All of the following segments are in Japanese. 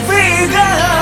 vida.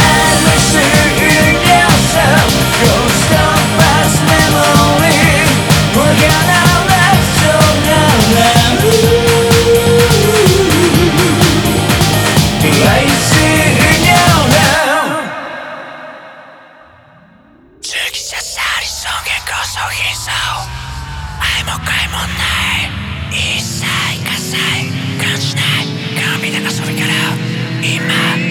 一切喝采感じない。涙の遊びから今